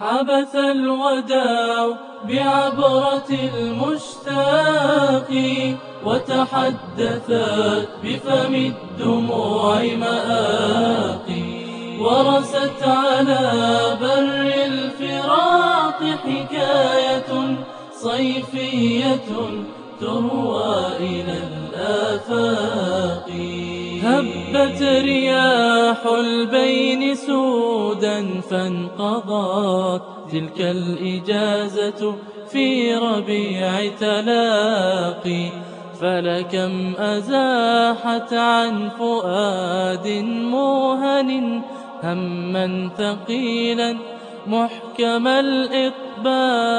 عبث الوداع بعبرة المشتاق وتحدثت بفم الدموع مآقي ورست على بر الفراق حكاية صيفية تروى إلى الآفاق. هبت رياح البين سودا فانقضت تلك الإجازة في ربيع تلاقي فلكم أزاحت عن فؤاد موهن هما ثقيلا محكم الإطباق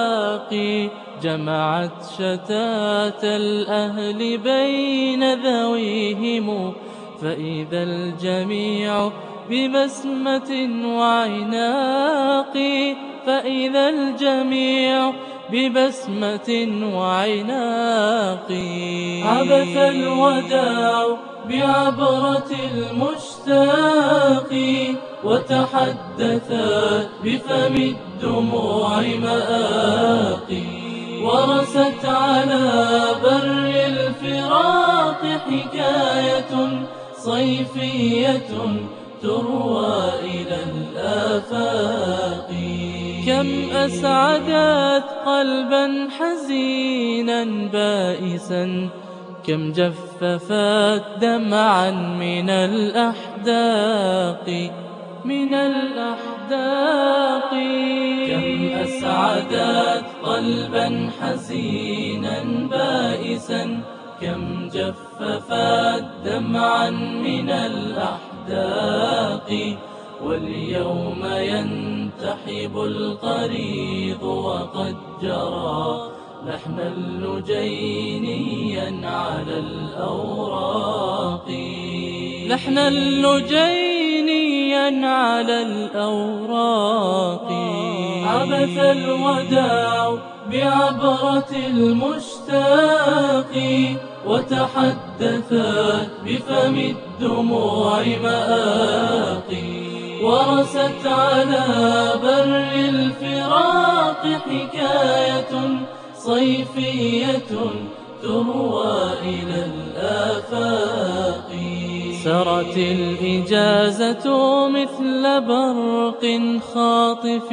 جمعت شتات الأهل بين ذويهم فإذا الجميع ببسمة وعناق فإذا الجميع ببسمة وعناق. عبث الوداع بعبرة المشتاق وتحدثت بفم الدموع مآقي ورست على بر الفراق حكاية صيفية تروى إلى الآفاق. كم أسعدت قلبا حزينا بائسا كم جففت دمعا من الأحداق. من الأحداق. كم أسعدت قلبا حزينا بائسا كم جففت دمعا من الأحداق واليوم ينتحب القريض وقد جرى. لحن اللجينيا على الأوراق. لحن اللجينيا على الأوراق. عبث الوداع بعبرة المشتاق وتحدثت بفم الدموع مآقي ورست على بر الفراق حكاية صيفية تروى إلى الآفاق. سرت الإجازة مثل برق خاطف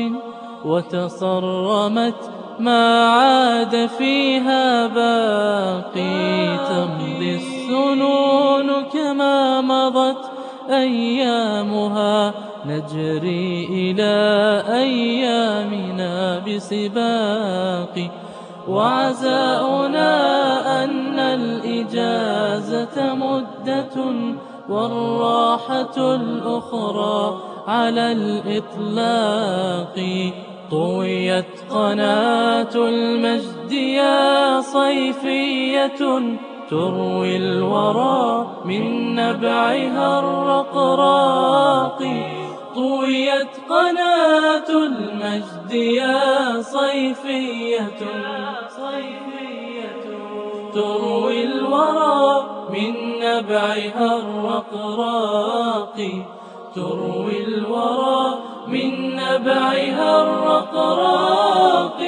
وتصرمت ما عاد فيها باقي تمضي السنون كما مضت أيامها. نجري إلى أيامنا بسباق. وعزاؤنا أن الإجازة مدة والراحة الأخرى على الإطلاق. طويت قناة المجد يا صيفية تروي الورى من نبعها الرقراق. طويت قناة المجد يا صيفية تروي الورى من نبعها الرقراق. تروي الورى من نبعها الرقراق